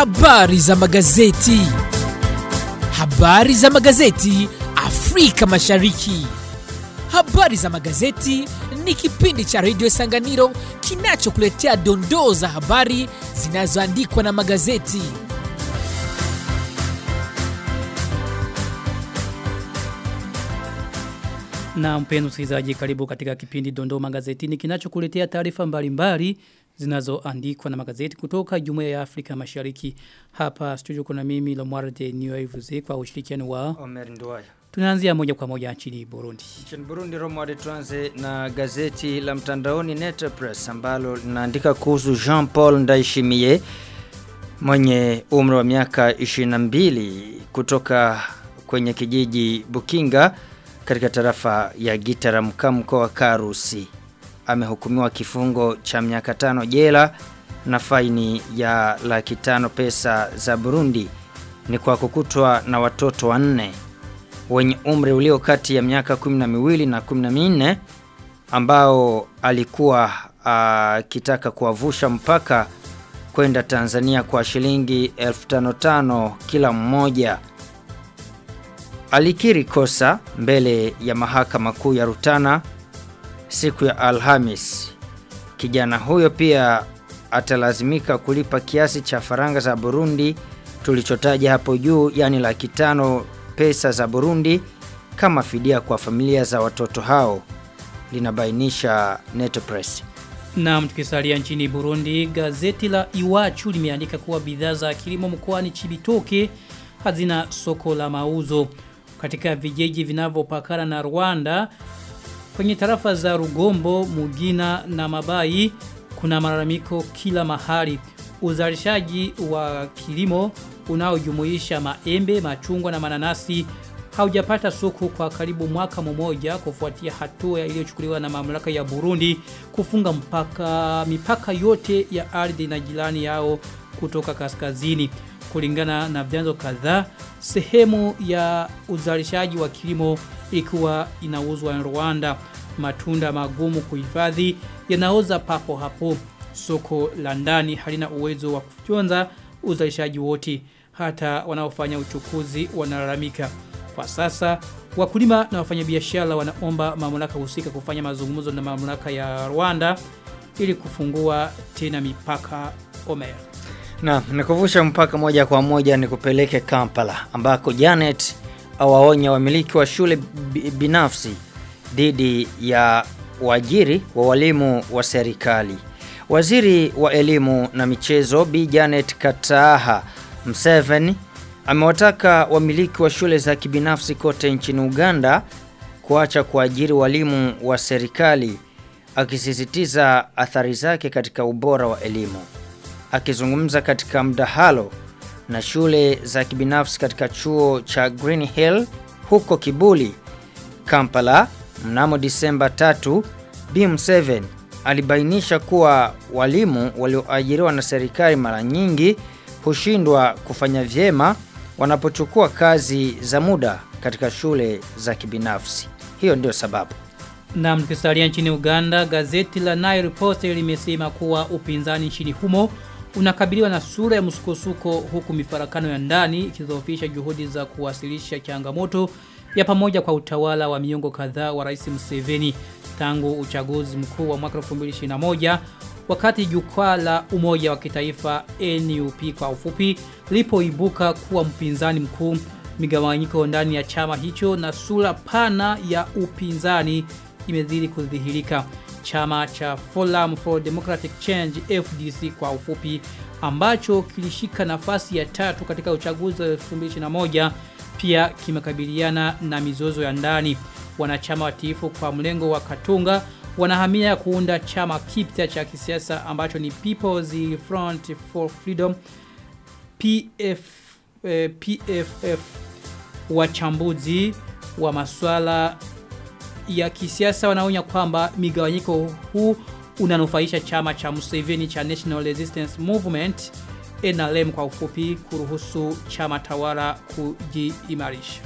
Habari za magazeti. Habari za magazeti Afrika Mashariki. Habari za magazeti ni kipindi cha redio Sanganiro kinachokuletea dondoo za habari zinazoandikwa na magazeti. Na mpendo msikilizaji karibu katika kipindi Dondoo Magazetini kinachokuletea taarifa mbalimbali zinazoandikwa na magazeti kutoka Jumuiya ya Afrika Mashariki. Hapa studio kuna mimi Lomwarde Niyoivuze kwa ushirikiano wa Omer Nduwaya. Tunaanzia moja kwa moja nchini Burundi. Nchini Burundi Romwade tuanze na gazeti la mtandaoni Netpress ambalo linaandika kuhusu Jean Paul Ndaishimie mwenye umri wa miaka 22 kutoka kwenye kijiji Bukinga katika tarafa ya Gitaramka mkoa wa Karusi. Amehukumiwa kifungo cha miaka tano jela na faini ya laki tano pesa za Burundi ni kwa kukutwa na watoto wanne wenye umri ulio kati ya miaka 12 na 14 ambao alikuwa akitaka kuwavusha mpaka kwenda Tanzania kwa shilingi 1500 kila mmoja. Alikiri kosa mbele ya mahakama kuu ya Rutana siku ya Alhamis. Kijana huyo pia atalazimika kulipa kiasi cha faranga za Burundi tulichotaja hapo juu yani laki tano pesa za Burundi kama fidia kwa familia za watoto hao linabainisha Neto Press. Na tukisalia nchini Burundi, gazeti la Iwachu limeandika kuwa bidhaa za kilimo mkoani Chibitoke hazina soko la mauzo katika vijiji vinavyopakana na Rwanda kwenye tarafa za Rugombo, Mugina na Mabai kuna malalamiko kila mahali. Uzalishaji wa kilimo unaojumuisha maembe, machungwa na mananasi haujapata soko kwa karibu mwaka mmoja kufuatia hatua iliyochukuliwa na mamlaka ya Burundi kufunga mpaka mipaka yote ya ardhi na jirani yao kutoka kaskazini. Kulingana na vyanzo kadhaa, sehemu ya uzalishaji wa kilimo ikiwa inauzwa Rwanda. Matunda magumu kuhifadhi yanaoza papo hapo. Soko la ndani halina uwezo wa kufyonza uzalishaji wote. Hata wanaofanya uchukuzi wanalalamika. Kwa sasa wakulima na wafanyabiashara wanaomba mamlaka husika kufanya mazungumzo na mamlaka ya Rwanda ili kufungua tena mipaka Omer. Na nikuvusha mpaka moja kwa moja ni kupeleke Kampala ambako Janet awaonya wamiliki wa shule binafsi dhidi ya wajiri wa walimu wa serikali. Waziri wa elimu na michezo Bi Janet Kataha Mseveni amewataka wamiliki wa shule za kibinafsi kote nchini Uganda kuacha kuajiri walimu wa serikali akisisitiza athari zake katika ubora wa elimu. Akizungumza katika mdahalo na shule za kibinafsi katika chuo cha Green Hill huko Kibuli, Kampala mnamo Disemba 3, BM7 alibainisha kuwa walimu walioajiriwa na serikali mara nyingi hushindwa kufanya vyema wanapochukua kazi za muda katika shule za kibinafsi. Hiyo ndio sababu. Na mkisalia nchini Uganda, gazeti la Nile Post limesema kuwa upinzani nchini humo unakabiliwa na sura ya msukosuko huku mifarakano ya ndani ikidhoofisha juhudi za kuwasilisha changamoto ya pamoja kwa utawala wa miongo kadhaa wa Rais Museveni. Tangu uchaguzi mkuu wa mwaka 2021 wakati jukwaa la umoja wa kitaifa NUP kwa ufupi lipoibuka kuwa mpinzani mkuu migawanyiko ndani ya chama hicho na sura pana ya upinzani imezidi kudhihirika chama cha Forum for Democratic Change FDC kwa ufupi ambacho kilishika nafasi ya tatu katika uchaguzi wa 2021 pia kimekabiliana na mizozo ya ndani. Wanachama watiifu kwa mlengo wa Katunga wanahamia kuunda chama kipya cha kisiasa ambacho ni People's Front for Freedom PF, eh, PFF wachambuzi wa masuala ya kisiasa wanaonya kwamba migawanyiko huu unanufaisha chama cha Museveni cha National Resistance Movement NRM kwa ufupi kuruhusu chama tawala kujiimarisha.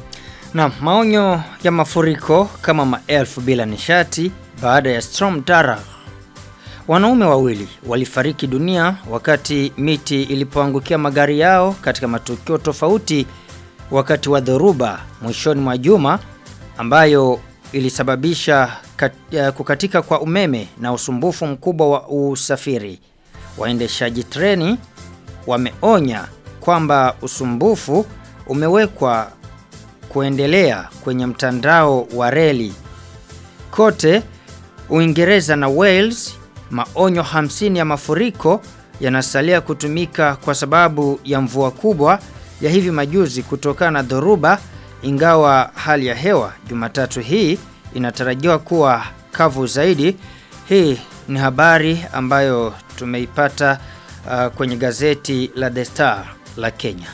Na maonyo ya mafuriko kama maelfu bila nishati baada ya Storm Dara Wanaume wawili walifariki dunia wakati miti ilipoangukia magari yao katika matukio tofauti wakati wa dhoruba mwishoni mwa juma ambayo ilisababisha kat, kukatika kwa umeme na usumbufu mkubwa wa usafiri. Waendeshaji treni wameonya kwamba usumbufu umewekwa kuendelea kwenye mtandao wa reli kote Uingereza na Wales. Maonyo 50 ya mafuriko yanasalia kutumika kwa sababu ya mvua kubwa ya hivi majuzi kutokana na dhoruba, ingawa hali ya hewa Jumatatu hii inatarajiwa kuwa kavu zaidi. Hii ni habari ambayo tumeipata uh, kwenye gazeti la The Star la Kenya.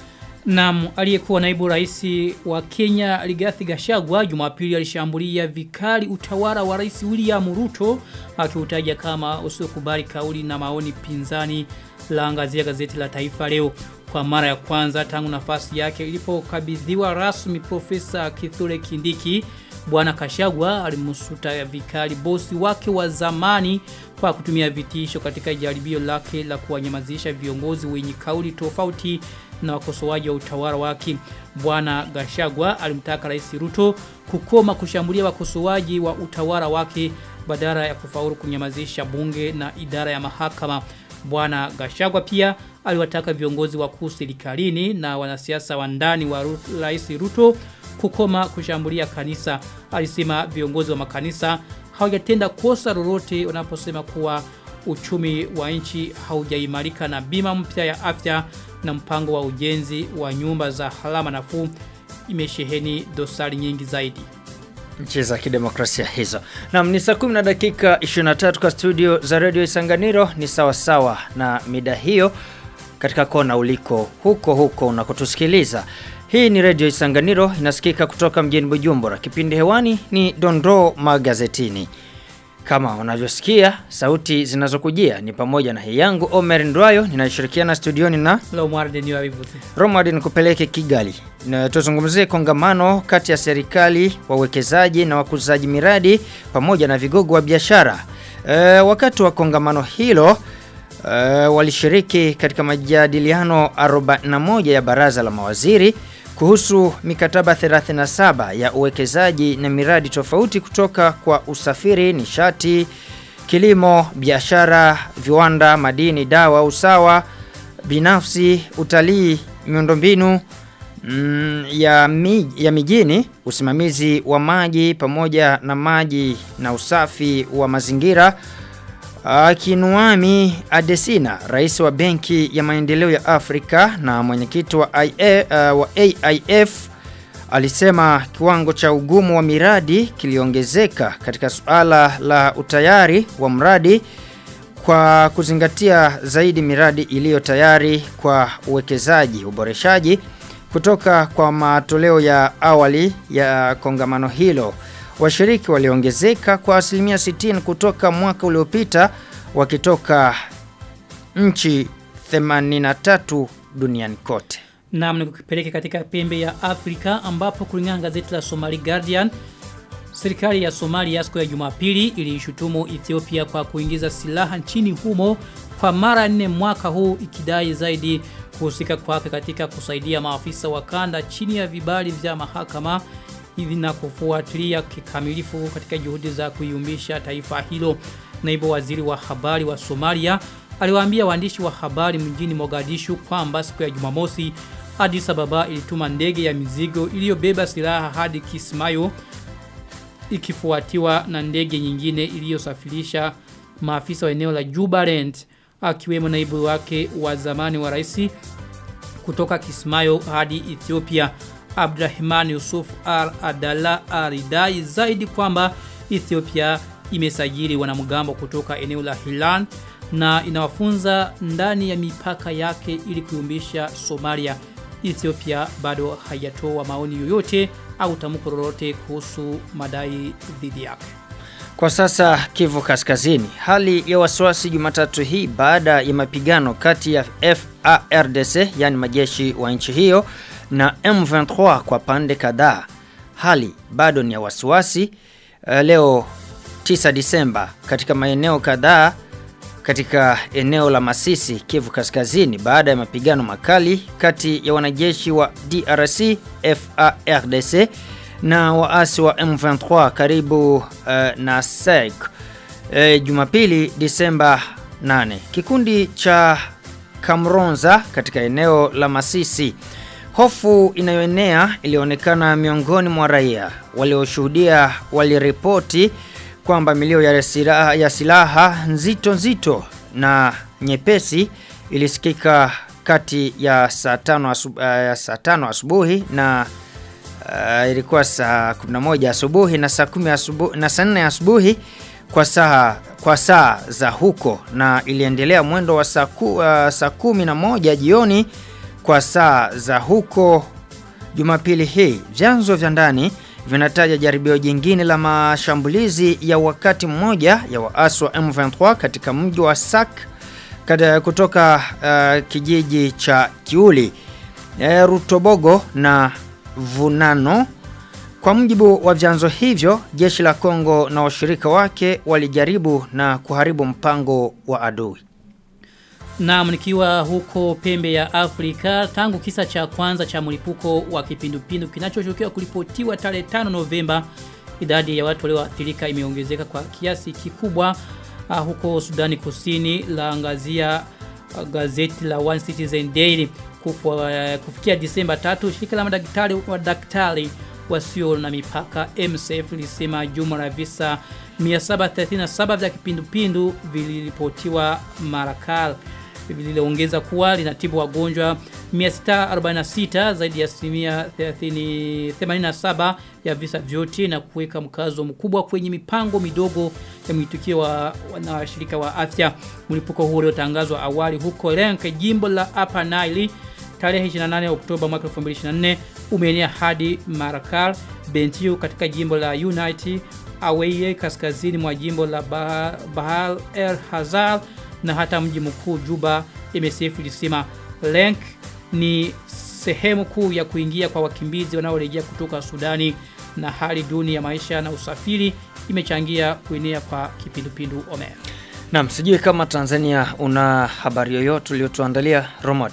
Naam, aliyekuwa naibu rais wa Kenya Rigathi Gachagua Jumapili alishambulia vikali utawala wa Rais William Ruto akiutaja kama usiokubali kauli na maoni pinzani la angazia gazeti la Taifa leo kwa mara ya kwanza tangu nafasi yake ilipokabidhiwa rasmi Profesa Kithure Kindiki Bwana Kashagwa alimsuta vikali bosi wake wa zamani kwa kutumia vitisho katika jaribio lake la kuwanyamazisha viongozi wenye kauli tofauti na wakosoaji wa utawala wake. Bwana Gashagwa alimtaka Rais Ruto kukoma kushambulia wakosoaji wa utawala wake badala ya kufaulu kunyamazisha bunge na idara ya mahakama. Bwana Gashagwa pia aliwataka viongozi wakuu serikalini na wanasiasa wa ndani wa Rais Ruto kukoma kushambulia kanisa. Alisema viongozi wa makanisa hawajatenda kosa lolote wanaposema kuwa uchumi wa nchi haujaimarika na bima mpya ya afya na mpango wa ujenzi wa nyumba za halama nafuu imesheheni dosari nyingi zaidi. Nchi za kidemokrasia hizo. Naam ni saa 10 na dakika 23 kwa studio za redio Isanganiro ni sawa sawa na mida hiyo katika kona uliko huko huko unakotusikiliza. Hii ni redio Isanganiro inasikika kutoka mjini Bujumbura. Kipindi hewani ni Dondoo Magazetini. Kama unavyosikia sauti zinazokujia ni pamoja na hii yangu Omer Ndwayo ninashirikiana studioni na. Romad nikupeleke Kigali. Na tuzungumzie kongamano kati ya serikali, wawekezaji na wakuzaji miradi pamoja na vigogo wa biashara. E, wakati wa kongamano hilo e, walishiriki katika majadiliano 41 ya baraza la mawaziri kuhusu mikataba 37 ya uwekezaji na miradi tofauti kutoka kwa usafiri, nishati, kilimo, biashara, viwanda, madini, dawa, usawa, binafsi, utalii, miundombinu mm, ya, mi, ya mijini, usimamizi wa maji pamoja na maji na usafi wa mazingira. Kinuami Adesina, rais wa Benki ya Maendeleo ya Afrika na mwenyekiti wa, uh, wa AIF alisema kiwango cha ugumu wa miradi kiliongezeka katika suala la utayari wa mradi kwa kuzingatia zaidi miradi iliyo tayari kwa uwekezaji, uboreshaji kutoka kwa matoleo ya awali ya kongamano hilo. Washiriki waliongezeka kwa asilimia 60 kutoka mwaka uliopita wakitoka nchi 83 duniani kote. Naam nikupeleke katika pembe ya Afrika ambapo kulingana na gazeti la Somali Guardian Serikali ya Somalia siku ya Jumapili iliishutumu Ethiopia kwa kuingiza silaha nchini humo kwa mara nne mwaka huu ikidai zaidi kuhusika kwake katika kusaidia maafisa wa kanda chini ya vibali vya mahakama hivi na kufuatilia kikamilifu katika juhudi za kuiumbisha taifa hilo. Naibu waziri wa habari wa Somalia aliwaambia waandishi wa habari mjini Mogadishu kwamba siku ya Jumamosi Addis Ababa ilituma ndege ya mizigo iliyobeba silaha hadi Kismayo ikifuatiwa na ndege nyingine iliyosafirisha maafisa wa eneo la Jubaland akiwemo naibu wake wa zamani wa rais kutoka Kismayo hadi Ethiopia Abdurrahman Yusuf Al Adala aridai zaidi kwamba Ethiopia imesajili wanamgambo kutoka eneo la Hilan na inawafunza ndani ya mipaka yake ili kuumbisha Somalia. Ethiopia bado haijatoa maoni yoyote au tamko lolote kuhusu madai dhidi yake. Kwa sasa Kivu Kaskazini, hali ya wasiwasi Jumatatu hii baada ya mapigano kati ya FARDC yani majeshi wa nchi hiyo na M23 kwa pande kadhaa. Hali bado ni ya wasiwasi. Uh, leo 9 Disemba katika maeneo kadhaa katika eneo la Masisi, Kivu Kaskazini baada ya mapigano makali kati ya wanajeshi wa DRC FARDC na waasi wa M23 karibu uh, na SEC e, Jumapili Disemba 8. Kikundi cha Kamronza katika eneo la Masisi Hofu inayoenea ilionekana miongoni mwa raia. Walioshuhudia waliripoti kwamba milio ya silaha, ya silaha nzito nzito na nyepesi ilisikika kati ya saa tano ya uh, saa asubuhi na uh, ilikuwa saa 11 asubuhi na saa 10 asubuhi na saa 4 asubuhi kwa saa kwa saa za huko. Na iliendelea mwendo wa saa uh, saa 11 jioni kwa saa za huko Jumapili hii. Vyanzo vya ndani vinataja jaribio jingine la mashambulizi ya wakati mmoja ya waasi wa M23 katika mji wa Sak kutoka uh, kijiji cha Kiuli, e, Rutobogo na Vunano. Kwa mujibu wa vyanzo hivyo, jeshi la Kongo na washirika wake walijaribu na kuharibu mpango wa adui. Naam nikiwa huko pembe ya Afrika tangu kisa cha kwanza cha mlipuko wa kipindupindu kinachoshukiwa kulipotiwa tarehe 5 Novemba idadi ya watu walioathirika imeongezeka kwa kiasi kikubwa uh, huko Sudani Kusini laangazia uh, gazeti la One Citizen Daily. Kufu, uh, kufikia Disemba 3 shirika la madaktari wa daktari wasio na mipaka MSF lisema jumla ya visa 737 vya kipindupindu viliripotiwa Marakal lililoongeza kuwa linatibu wagonjwa 646 zaidi ya asilimia 87 ya visa vyote na kuweka mkazo mkubwa kwenye mipango midogo ya mwitikio wa na washirika wa afya. Mlipuko huo uliotangazwa awali huko Lenke jimbo la Upper Nile tarehe 28 Oktoba mwaka 2024 umeenea hadi Marakal, Bentiu katika jimbo la Unity, Aweye kaskazini mwa jimbo la Bahal El Hazal na hata mji mkuu Juba MSF ilisema Lenk ni sehemu kuu ya kuingia kwa wakimbizi wanaorejea kutoka Sudani na hali duni ya maisha na usafiri imechangia kuenea kwa kipindupindu Omer. Naam, sijui kama Tanzania una habari yoyote uliyotuandalia Romod.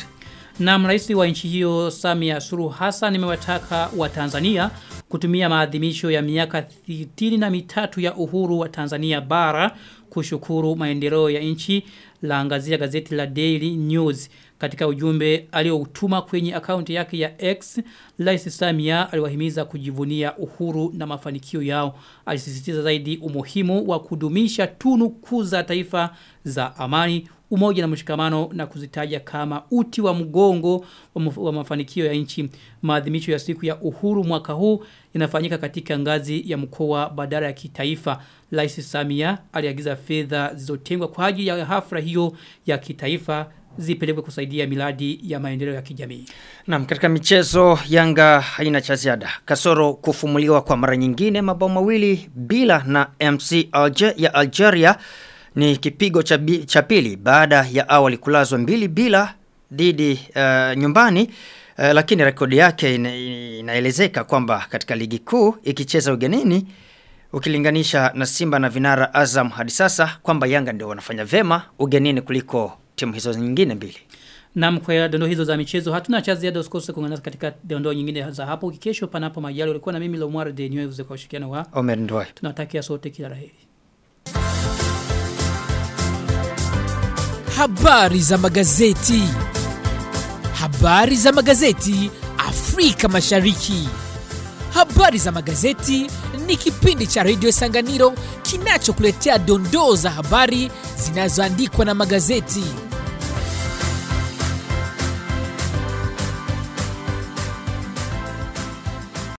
Na mraisi wa nchi hiyo Samia Suluhu Hassan imewataka wa Tanzania kutumia maadhimisho ya miaka 63 na mitatu ya uhuru wa Tanzania bara kushukuru maendeleo ya nchi laangazia gazeti la Daily News katika ujumbe alioutuma kwenye akaunti yake ya X Rais Samia aliwahimiza kujivunia uhuru na mafanikio yao alisisitiza zaidi umuhimu wa kudumisha tunu kuu za taifa za amani umoja na mshikamano na kuzitaja kama uti wa mgongo wa, mafanikio ya nchi. Maadhimisho ya siku ya uhuru mwaka huu yanafanyika katika ngazi ya mkoa badala ya kitaifa. Rais Samia aliagiza fedha zilizotengwa kwa ajili ya hafla hiyo ya kitaifa zipelekwe kusaidia miradi ya maendeleo ya kijamii. Naam, katika michezo Yanga haina cha ziada. Kasoro kufumuliwa kwa mara nyingine mabao mawili bila na MC Alger ya Algeria ni kipigo cha, cha pili baada ya awali kulazwa mbili bila dhidi uh, nyumbani uh, lakini rekodi yake ina, inaelezeka kwamba katika ligi kuu ikicheza ugenini ukilinganisha na Simba na Vinara Azam hadi sasa kwamba Yanga ndio wanafanya vema ugenini kuliko timu hizo nyingine mbili. Na kwa dondo hizo za michezo hatuna cha ziada usikose kuungana katika dondo nyingine za hapo kesho panapo majali ulikuwa na mimi Lomwar de Niwe kwa ushirikiano wa Omer Ndwai. Tunatakia sote kila la heri. Habari za magazeti. Habari za magazeti Afrika Mashariki. Habari za magazeti ni kipindi cha redio Sanganiro kinachokuletea dondoo za habari zinazoandikwa na magazeti.